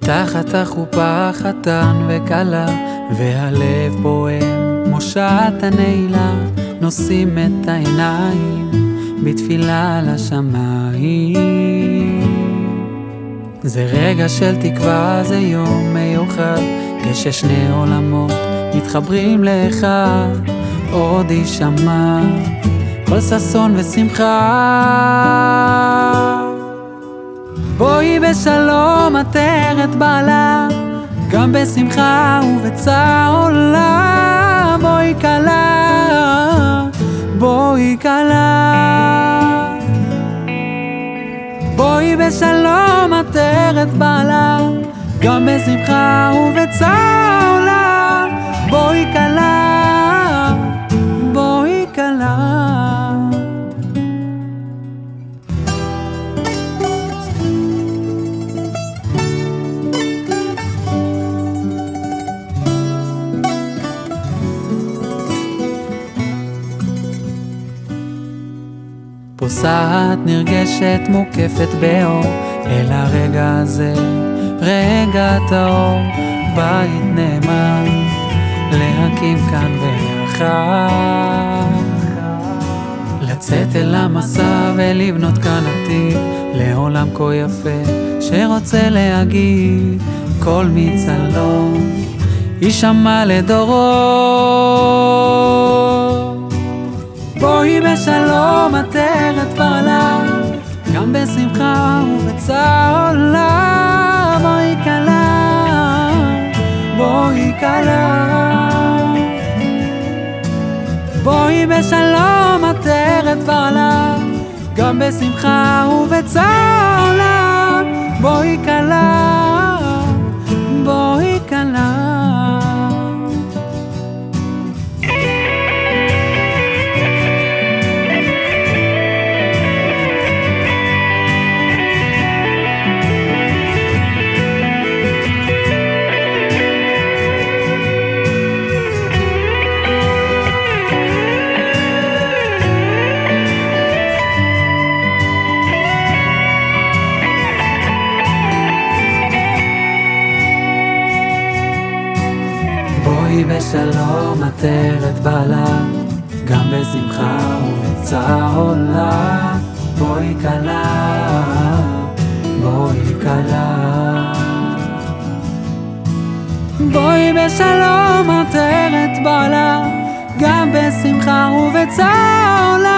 תחת החופה חתן וכלה, והלב פועם כמו שעת הנעילה, נושאים את העיניים בתפילה לשמיים. זה רגע של תקווה, זה יום מיוחד, כששני עולמות מתחברים לאחד, עוד יישמע כל ששון ושמחה. בואי בשלום עטרת בעלה, גם בשמחה ובצער עולה. בואי כלה, בואי כלה. בואי בשלום עטרת בעלה, גם בשמחה ובצער פוסעת נרגשת מוקפת באור אל הרגע הזה, רגע טהור, בית נאמן, להקים כאן ויחד. לצאת אל המסע ולבנות כאן עתיד, לעולם כה יפה, שרוצה להגיד, כל מצלום יישמע לדורות. בואי בשלום עטרת בעלה, גם בשמחה ובצער עולה. בואי כלה, בואי כלה. בואי בשלום עטרת בעלה, גם בשמחה ובצער עולה. בואי כלה, בואי בשלום עטרת בעלה, גם בשמחה ובצער עולה. בואי כלה, בואי כלה. בואי בשלום עטרת בעלה, גם בשמחה ובצער עולה.